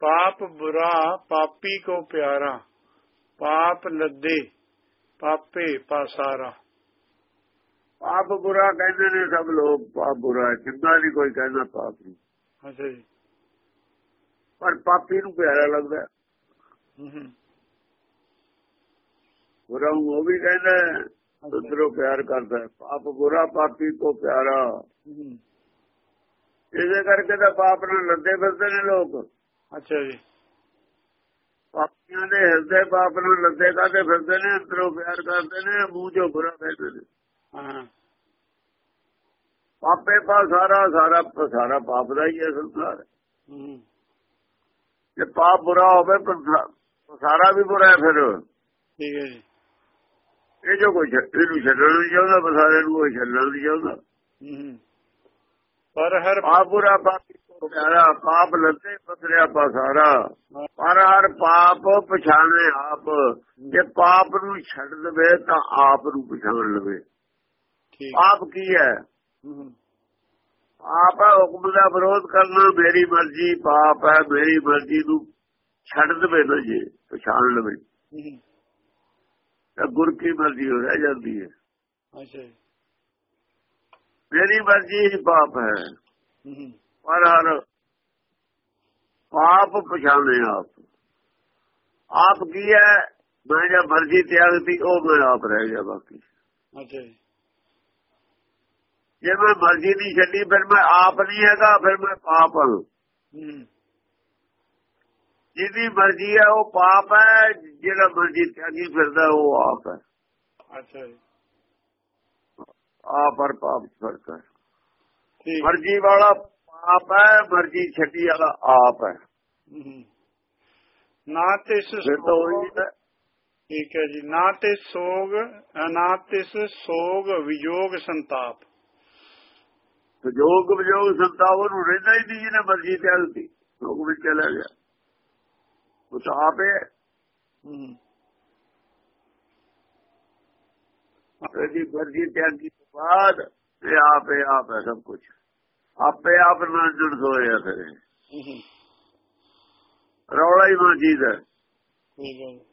ਪਾਪ ਬੁਰਾ ਪਾਪੀ ਕੋ ਪਿਆਰਾ ਪਾਪ ਲੱਦੇ ਪਾਪੇ ਪਾਸਾਰਾ। ਪਾਪ ਬੁਰਾ ਕਹਿੰਦੇ ਨੇ ਸਭ ਲੋਕ ਪਾਪ ਬੁਰਾ ਚੰਗਾ ਨਹੀਂ ਕੋਈ ਕਹਿੰਦਾ ਪਾਪ ਨਹੀਂ। ਅੱਛਾ ਜੀ। ਪਰ ਪਾਪੀ ਨੂੰ ਪਿਆਰਾ ਲੱਗਦਾ। ਹੈ। ਹੂੰ। ਹੂੰ ਬੁਰਾ ਨੂੰ ਉਹ ਵੀ ਕਹਿੰਦਾ ਅੰਦਰੋਂ ਪਿਆਰ ਕਰਦਾ। ਪਾਪ ਬੁਰਾ ਪਾਪੀ ਕੋ ਪਿਆਰਾ। ਇਹਦੇ ਕਰਕੇ ਤਾਂ ਪਾਪ ਨਾਲ ਲੱਦੇ ਫਿਰਦੇ ਨੇ ਲੋਕ। ਅੱਛਾ ਜੀ। ਪਾਪੀਆਂ ਦੇ ਹਿਰਦੇ ਪਾਪ ਨਾਲ ਲੱਦੇ ਕਾਦੇ ਫਿਰਦੇ ਨੇ ਅੰਦਰੋਂ ਪਿਆਰ ਕਰਦੇ ਨੇ ਮੂੰਹ ਚੋਂ ਬੁਰਾ ਕਹਿੰਦੇ ਨੇ। ਹਾਂ। ਪਾਪੇ ਪਾ ਸਾਰਾ ਸਾਰਾ ਸਾਰਾ ਪਾਪ ਦਾ ਹੀ ਹੈ ਸੰਸਾਰ। ਹੂੰ। ਜੇ ਪਾਪ ਬੁਰਾ ਹੋਵੇ ਸਾਰਾ ਵੀ ਬੁਰਾ ਹੈ ਫਿਰ। ਠੀਕ ਹੈ ਜੀ। ਇਹ ਜੋ ਕੋਈ ਛੱਡ- ਇਹਨੂੰ ਛੱਡਣਾ ਨਹੀਂ ਚਾਹੁੰਦਾ ਬਸਾਰੇ ਨੂੰ ਕੋਈ ਛੱਡਣਾ ਨਹੀਂ ਚਾਹੁੰਦਾ। ਹੂੰ। ਪਰ ਹਰ ਪਾਪ ਬੁਰਾ ਪਾਪੀ ਪਿਆਰਾ ਪਾਪ ਲੱਤੇ ਪਸਰਿਆ ਪਸਾਰਾ। ਪਰ ਹਰ ਪਾਪ ਪਛਾਣੇ ਆਪ। ਜੇ ਪਾਪ ਨੂੰ ਛੱਡ ਦਵੇ ਤਾਂ ਆਪ ਨੂੰ ਪਛਾਣ ਲਵੇ। ਠੀਕ। ਪਾਪ ਕੀ ਹੈ? ਆਪ ਹੁਕਮ ਦਾ ਵਿਰੋਧ ਕਰਨਾ ਮੇਰੀ ਮਰਜ਼ੀ ਪਾਪ ਹੈ ਮੇਰੀ ਮਰਜ਼ੀ ਨੂੰ ਛੱਡ ਦਵੇ ਨਾ ਜੇ ਪਛਾਣ ਲਵੇ। ਤਾਂ ਗੁਰ ਕੀ ਮਰਜ਼ੀ ਹੋ ਰਹਿ ਜਾਂਦੀ ਹੈ। ਅੱਛਾ ਜੀ। ਮੇਰੀ ਮਰਜ਼ੀ ਪਾਪ ਹੂੰ। ਪਰ ਹਰ ਪਾਪ ਪਛਾਣੇ ਆਪ। ਆਪ ਕੀ ਹੈ? ਮੈਂ ਜਦ ਮਰਜ਼ੀ ਤਿਆਗਤੀ ਉਹ ਮੈਂ ਆਪ ਰਹਿ ਗਿਆ ਬਾਕੀ। ਅੱਛਾ ਜੀ। ਜੇ ਮੈਂ ਮਰਜ਼ੀ ਨਹੀਂ ਛੱਡੀ ਫਿਰ ਮੈਂ ਆਪ ਨਹੀਂ ਹੈਗਾ ਫਿਰ ਮੈਂ ਪਾਪ ਹਾਂ। ਜਿਹਦੀ ਮਰਜ਼ੀ ਹੈ ਉਹ ਪਾਪ ਹੈ ਜਿਹੜਾ ਮਰਜ਼ੀ ਤਿਆਗੀ ਫਿਰਦਾ ਉਹ ਆਪ ਹੈ। ਅੱਛਾ ਜੀ। ਆਪ ਪਰ ਪਾਪ ਫ਼ਰਕ ਹੈ। ਮਰਜ਼ੀ ਵਾਲਾ ਪਾਪ ਹੈ ਮਰਜ਼ੀ ਛੱਡੀ ਵਾਲਾ ਆਪ ਹੈ। ਨਾ ਤਿਸ ਤਾਂ ਠੀਕ ਹੈ ਜੀ। ਨਾ ਤੇ ਸੋਗ ਨਾ ਤਿਸ ਸੋਗ ਵਿਜੋਗ ਸੰਤਾਪ। ਜੋਗ ਵਿਜੋਗ ਸੰਤਾਵ ਨੂੰ ਰਹਿੰਦਾ ਹੀ ਨਹੀਂ ਜਿਹਨੇ ਮਰਜ਼ੀ ਤਿਆਗਤੀ ਲੋਕ ਵਿੱਚ ਚਲਾ ਗਿਆ। ਉਹ ਤਾਂ ਆਪੇ ਹੈ। ਹੂੰ। ਇਹਦੀ ਮਰਜ਼ੀ ਤਿਆਗੀ ਤੋਂ ਬਾਅਦ ਇਹ ਆਪੇ ਆਪ ਹੈ ਸਭ ਕੁਝ ਆਪੇ ਆਪ ਨਾਲ ਜੁੜ ਹੋਇਆ। ਹੂੰ ਰੌਲਾ ਹੀ ਮਰਜ਼ੀ ਦਾ। ਹੈ। ਠੀਕ ਹੈ ਜੀ।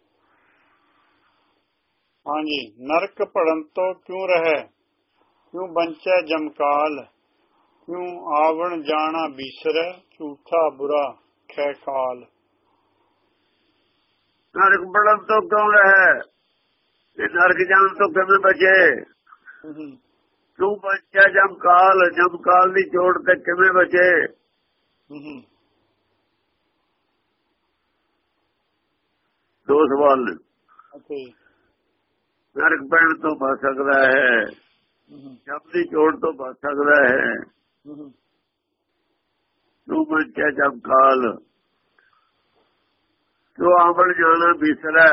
ਹਾਂਜੀ ਨਰਕ ਪੜਨ ਤੋਂ ਕਿਉਂ ਰਹਿ? ਕਿਉਂ ਬੰਚੈ ਜਮਕਾਲ? ਕਿਉਂ ਆਵਣ ਜਾਣਾ ਬੀਸਰੈ? ਝੂਠਾ ਬੁਰਾ ਖੈ ਕਾਲ ਨਰਕ ਬੜਨ ਤੋਂ ਕਿਉਂ ਰਹੇ? ਇਹ ਨਰਕ ਜਾਣ ਤੋਂ ਕਿਵੇਂ ਬਚੇ? ਤੂੰ ਬੱਚਾ ਜਮਕਾਲ ਜਮਕਾਲ ਦੀ ਚੋੜ ਤੇ ਕਿਵੇਂ ਬਚੇ? ਦੋ ਸਵਾਲ ਨੇ। ਜੀ। ਨਰਕ ਪੈਣ ਤੋਂ ਬਚ ਸਕਦਾ ਹੈ ਜਮ ਦੀ ਚੋੜ ਤੋਂ ਬਚ ਸਕਦਾ ਹੈ। ਤੂੰ ਬੱਚਾ ਜਮਕਾਲ ਤੂੰ ਆਵਣ ਜਾਣਾ ਬਿਸਰਾ।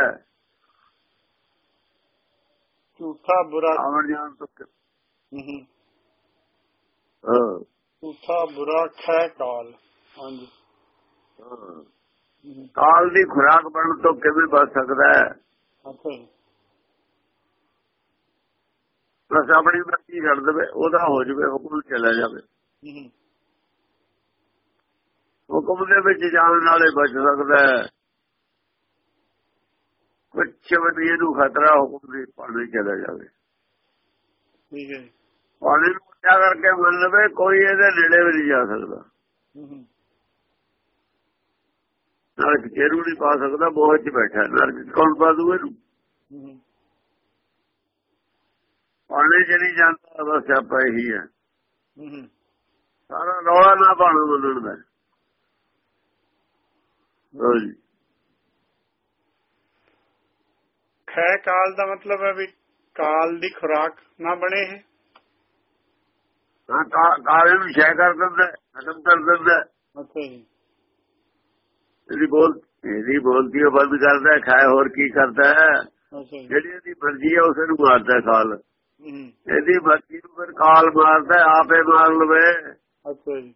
ਝੂਠਾ ਬੁਰਾ ਆਵਣ ਜਾਣ ਤੋਂ ਹੂੰ ਹਾਂ। ਝੂਠਾ ਬੁਰਾ ਖੈ ਕਾਲ। ਹਾਂਜੀ। ਦੀ ਖੁਰਾਕ ਬਣਨ ਤੋਂ ਕਿਵੇਂ ਬਚ ਸਕਦਾ ਹੈ? ਅੱਛਾ ਜੀ। ਬਸ ਆਪਣੀ ਮਰਜ਼ੀ ਛੱਡ ਦੇਵੇ ਉਹਦਾ ਹੋ ਜਵੇ ਹੁਕਮ ਚਲਾ ਜਾਵੇ। ਹੁਕਮ ਦੇ ਵਿੱਚ ਜਾਣ ਨਾਲੇ ਬਚ ਸਕਦਾ ਹੈ। ਕੁਛ ਵੀ ਇਹਨੂੰ ਖਤਰਾ ਹੁਕਮ ਦੇ ਪਾਣੇ ਚਲਾ ਜਾਵੇ। ਠੀਕ ਹੈ ਪਾਣੀ ਨੂੰ ਉੱਚਾ ਕਰਕੇ ਮੰਨ ਲਵੇ ਕੋਈ ਇਹਦੇ ਨੇੜੇ ਵੀ ਨਹੀਂ ਜਾ ਸਕਦਾ। ਹੂੰ ਨਰਕ ਚੇਰੂ ਨਹੀਂ ਪਾ ਸਕਦਾ ਬੋਝ 'ਚ ਬੈਠਾ। ਨਰਕ ਕੌਣ ਪਾ ਦੂ ਇਹਨੂੰ? ਹੂੰ ਪਾਣੀ 'ਚ ਨਹੀਂ ਜਾਂਦਾ ਬਸ ਆਪਾਂ ਇਹੀ ਹੈ। ਸਾਰਾ ਰੌਲਾ ਨਾ ਪਾਣਾ ਮੰਨਣ ਦਾ। ਖੈ ਕਾਲ ਦਾ ਮਤਲਬ ਹੈ ਵੀ ਕਾਲ ਦੀ ਖੁਰਾਕ ਨਾ ਬਣੇ ਹੈ ਹਾਂ ਕਾਲੇ ਨੂੰ ਸ਼ੈ ਕਰ ਦਿੰਦਾ ਖਤਮ ਕਰ ਦਿੰਦਾ। ਅੱਛਾ ਜੀ ਇਹਦੀ ਬੋਲ ਇਹਦੀ ਬੋਲਦੀ ਉਹ ਬੰਦ ਕਰਦਾ ਖਾਏ ਹੋਰ ਕੀ ਕਰਦਾ ਜਿਹੜੀ ਇਹਦੀ ਮਰਜ਼ੀ ਹੈ ਉਸੇ ਨੂੰ ਮਾਰਦਾ ਕਾਲ ਇਹਦੀ ਮਰਜ਼ੀ ਨੂੰ ਫਿਰ ਕਾਲ ਮਾਰਦਾ ਆਪੇ ਮਾਰ ਲਵੇ। ਅੱਛਾ ਜੀ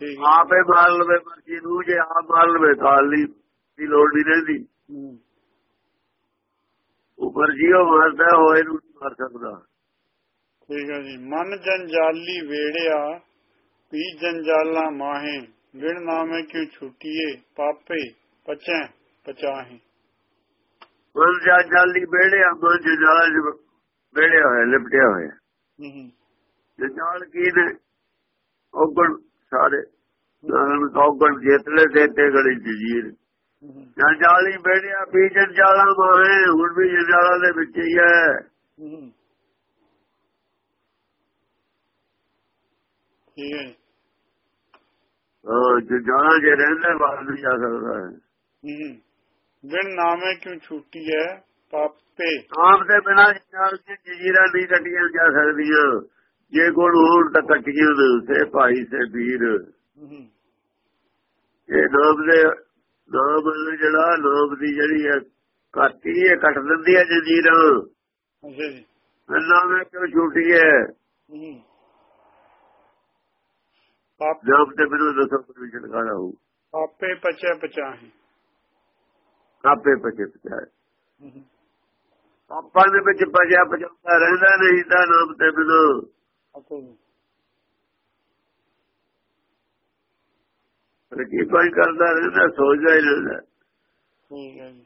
ਠੀਕ ਆਪੇ ਮਾਰ ਲਵੇ ਮਰਜ਼ੀ ਨੂੰ ਜੇ ਆਪ ਮਾਰ ਲਵੇ ਕਾਲ ਦੀ ਦੀ ਲੋੜ ਨਹੀਂ ਰਹਿੰਦੀ। ਉਹ ਮਰਜ਼ੀ ਉਹ ਮਾਰਦਾ ਹੈ, ਉਹ ਇਹਨੂੰ ਨਹੀਂ ਮਾਰ ਸਕਦਾ। ਠੀਕ ਹੈ ਜੀ। ਮਨ ਜੰਜਾਲੀ ਵੇੜਿਆ ਪੀ ਜੰਜਾਲਾ ਮਾਹੇ ਵਿਣ ਨਾਮੇ ਕਿਉ ਛੁਟੀਏ? ਪਾਪੇ ਪਚੈ ਪਚਾਹੀ। ਮਨ ਜਾ ਜਾਲੀ ਬੇੜਿਆ ਮਨ ਜਨਾਲਾ ਚ ਬੇੜਿਆ ਹੋਇਆ ਲਿਪਟਿਆ ਹੋਇਆ। ਹੂੰ ਜਨਾਲ ਕੀ ਨੇ? ਔਗਣ ਸਾਰੇ। ਨਾਮ ਔਗਣ ਜੇਤਲੇ ਦੇ ਤੇ ਗੜੀ ਜੀਰ ਹੂੰ ਜਾਂ ਜਾਲੀ ਬੇੜਿਆ ਬੀਜਨ ਜਾਲਾ ਮਾਰੇ ਹੁਣ ਵੀ ਜਨਾਲਾ ਦੇ ਵਿੱਚ ਹੀ ਹੈ। ਠੀਕ ਹੈ? ਹਾਂ ਜੇ ਰਹਿੰਦਾ ਬਾਹਰ ਨਹੀਂ ਜਾ ਸਕਦਾ। ਹੈ ਹੂੰ। ਵਿਣ ਨਾਮੇ ਕਿਉ ਛੁਟੀਏ ਪਾਪੇ? ਆਪ ਦੇ ਬਿਨਾਂ ਜਨਾਲ ਦੀ ਜਜੀਰਾ ਨਹੀਂ ਕੱਟੀਆਂ ਜਾ ਸਕਦੀਆਂ। ਜੇ ਗੁਣ ਹੋਣ ਤਾਂ ਕੱਟੀਆਂ ਸੇ ਭਾਈ ਸੇ ਵੀਰ। ਹੂੰ ਇਹ ਨਾਮ ਦੇ ਨਾਮ ਜਿਹੜਾ ਨਾਮ ਦੀ ਜਿਹੜੀ ਹੈ ਕਾਤੀ ਇਹ ਕੱਟ ਦਿੰਦੀ ਹੈ ਜਜੀਰਾਂ। ਅੱਛਾ ਜੀ। ਨਾਮ ਹੈ ਕਿਉਂ ਛੁੱਟੀ ਹੈ। ਨਾਮ ਤੇ ਬਿਨਾਂ ਦੱਸੋ ਕੋਈ ਛਡਕਾਣਾ ਹੋ ਪਾਪੇ ਪਚੈ ਪਚਾਹੀ। ਆਪੇ ਪਚੇ ਪਚਾਏ ਹੂੰ ਆਪਾਂ ਦੇ ਵਿੱਚ ਪਜਿਆ ਪਜਾਉਂਦਾ ਰਹਿੰਦਾ ਨਹੀਂ ਤਾਂ ਨਾਮ ਤੇ ਬਿਨਾਂ ਅੱਛਾ ਜੀ। ਪਰ ਕੀ ਕੋਈ ਕਰਦਾ ਰਹਿੰਦਾ ਸੋਚਦਾ ਹੀ ਰਹਿੰਦਾ। ਠੀਕ ਹੈ ਜੀ।